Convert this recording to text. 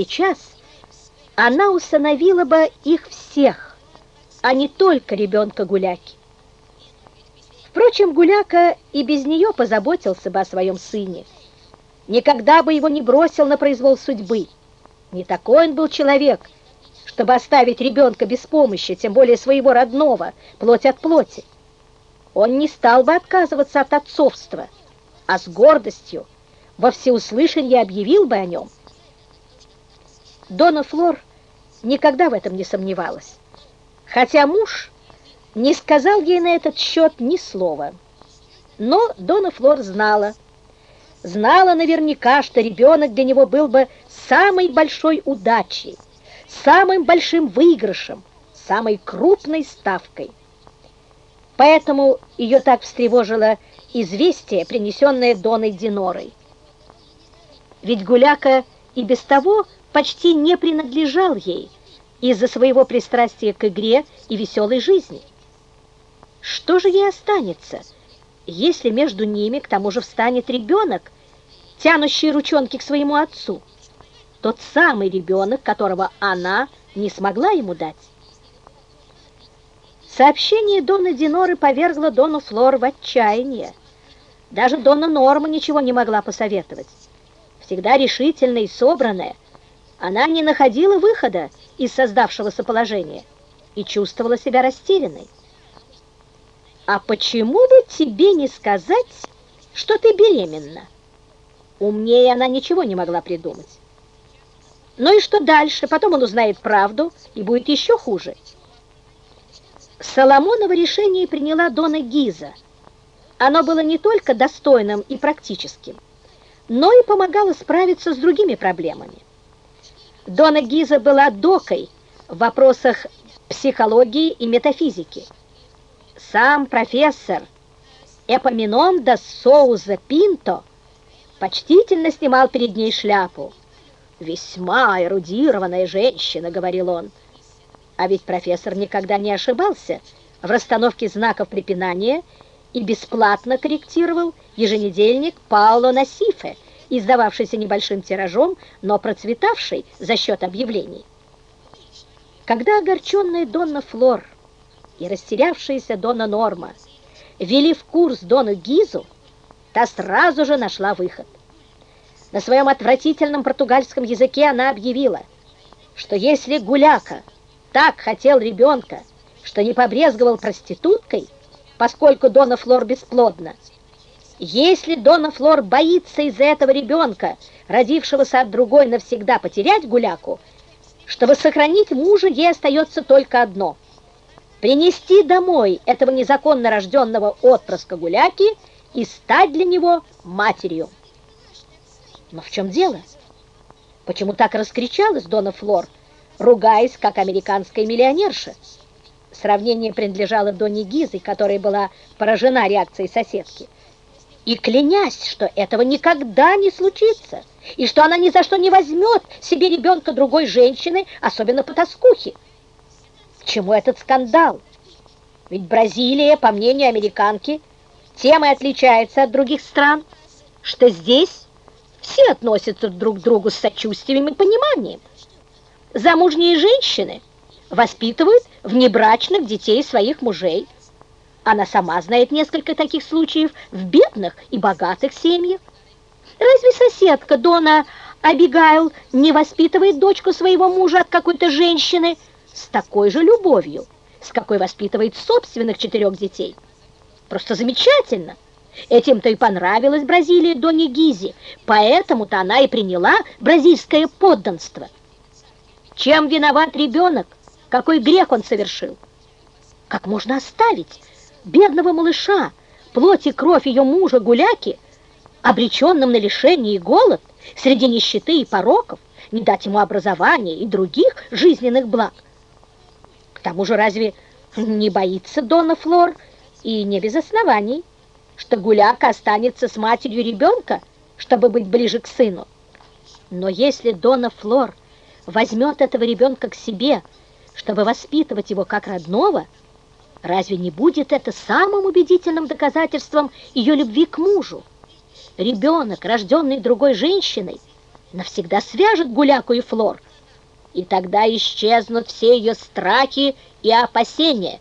сейчас она усыновила бы их всех, а не только ребенка Гуляки. Впрочем, Гуляка и без нее позаботился бы о своем сыне. Никогда бы его не бросил на произвол судьбы. Не такой он был человек, чтобы оставить ребенка без помощи, тем более своего родного, плоть от плоти. Он не стал бы отказываться от отцовства, а с гордостью во всеуслышание объявил бы о нем. Дона Флор никогда в этом не сомневалась, хотя муж не сказал ей на этот счет ни слова. Но Дона Флор знала, знала наверняка, что ребенок для него был бы самой большой удачей, самым большим выигрышем, самой крупной ставкой. Поэтому ее так встревожило известие, принесенное Доной Динорой. Ведь Гуляка и без того почти не принадлежал ей из-за своего пристрастия к игре и веселой жизни. Что же ей останется, если между ними к тому же встанет ребенок, тянущий ручонки к своему отцу? Тот самый ребенок, которого она не смогла ему дать. Сообщение Дона Диноры повергло Дону Флор в отчаяние. Даже Дона Норма ничего не могла посоветовать. Всегда решительная и собранная, она не находила выхода из создавшегося положения и чувствовала себя растерянной. «А почему бы тебе не сказать, что ты беременна?» Умнее она ничего не могла придумать. Ну и что дальше? Потом он узнает правду, и будет еще хуже. Соломонова решение приняла Дона Гиза. Оно было не только достойным и практическим, но и помогало справиться с другими проблемами. Дона Гиза была докой в вопросах психологии и метафизики. Сам профессор Эпоминон да Соуза Пинто почтительно снимал перед ней шляпу. «Весьма эрудированная женщина», — говорил он. А ведь профессор никогда не ошибался в расстановке знаков препинания и бесплатно корректировал еженедельник Пауло Насифе, издававшийся небольшим тиражом, но процветавший за счет объявлений. Когда огорченная Донна Флор и растерявшаяся Донна Норма вели в курс Дону Гизу, та сразу же нашла выход. На своем отвратительном португальском языке она объявила, что если Гуляка так хотел ребенка, что не побрезговал проституткой, поскольку Дона Флор бесплодна, если Дона Флор боится из-за этого ребенка, родившегося от другой, навсегда потерять Гуляку, чтобы сохранить мужа, ей остается только одно – принести домой этого незаконно рожденного отпрыска Гуляки и стать для него матерью. Но в чем дело? Почему так раскричалась Дона Флор, ругаясь, как американская миллионерша? Сравнение принадлежало Доне Гизы, которая была поражена реакцией соседки. И клянясь, что этого никогда не случится, и что она ни за что не возьмет себе ребенка другой женщины, особенно по тоскухе. К чему этот скандал? Ведь Бразилия, по мнению американки, тем и отличается от других стран, что здесь все относятся друг к другу с сочувствием и пониманием. Замужние женщины воспитывают внебрачных детей своих мужей. Она сама знает несколько таких случаев в бедных и богатых семьях. Разве соседка Дона Абигайл не воспитывает дочку своего мужа от какой-то женщины с такой же любовью, с какой воспитывает собственных четырех детей? Просто замечательно! Этим-то и понравилась Бразилии Доне Гизи, поэтому-то она и приняла бразильское подданство. Чем виноват ребенок? Какой грех он совершил? Как можно оставить бедного малыша, плоть и кровь ее мужа Гуляки, обреченным на лишение и голод, среди нищеты и пороков, не дать ему образования и других жизненных благ? К тому же разве не боится Дона Флор и не без оснований? что Гуляка останется с матерью ребенка, чтобы быть ближе к сыну. Но если Дона Флор возьмет этого ребенка к себе, чтобы воспитывать его как родного, разве не будет это самым убедительным доказательством ее любви к мужу? Ребенок, рожденный другой женщиной, навсегда свяжет Гуляку и Флор, и тогда исчезнут все ее страхи и опасения.